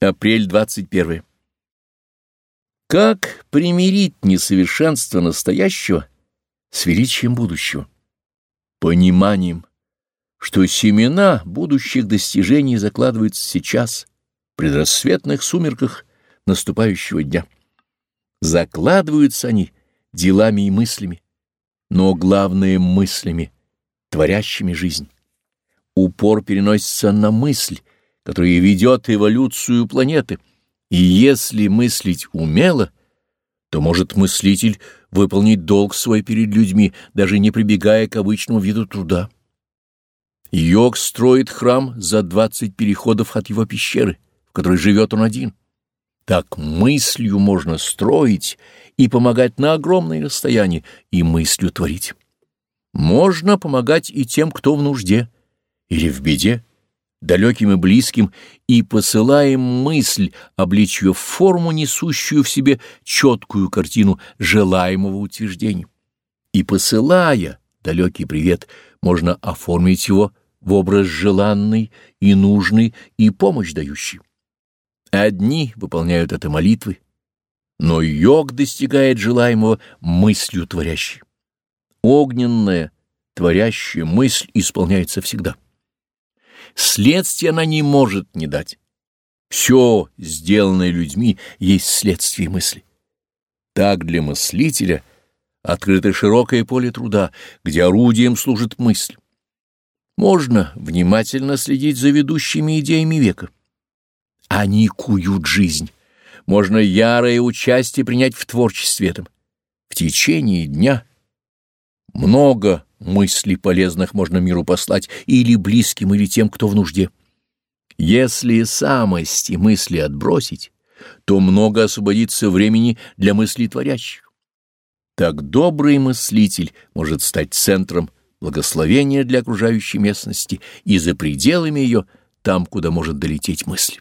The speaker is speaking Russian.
Апрель 21. Как примирить несовершенство настоящего с величием будущего? Пониманием, что семена будущих достижений закладываются сейчас, в предрассветных сумерках наступающего дня. Закладываются они делами и мыслями, но главное мыслями, творящими жизнь. Упор переносится на мысль, которая ведет эволюцию планеты, и если мыслить умело, то может мыслитель выполнить долг свой перед людьми, даже не прибегая к обычному виду труда. Йог строит храм за двадцать переходов от его пещеры, в которой живет он один. Так мыслью можно строить и помогать на огромное расстояние, и мыслью творить. Можно помогать и тем, кто в нужде или в беде далеким и близким, и посылаем мысль, обличь ее в форму, несущую в себе четкую картину желаемого утверждения. И посылая далекий привет, можно оформить его в образ желанный и нужный и помощь дающий. Одни выполняют это молитвы, но йог достигает желаемого мыслью творящей. Огненная, творящая мысль исполняется всегда. Следствия она не может не дать. Все, сделанное людьми, есть следствие мысли. Так для мыслителя открыто широкое поле труда, где орудием служит мысль. Можно внимательно следить за ведущими идеями века. Они куют жизнь. Можно ярое участие принять в творчестве этом. В течение дня много мыслей полезных можно миру послать или близким, или тем, кто в нужде. Если самости мысли отбросить, то много освободится времени для мыслей творящих. Так добрый мыслитель может стать центром благословения для окружающей местности и за пределами ее, там, куда может долететь мысль.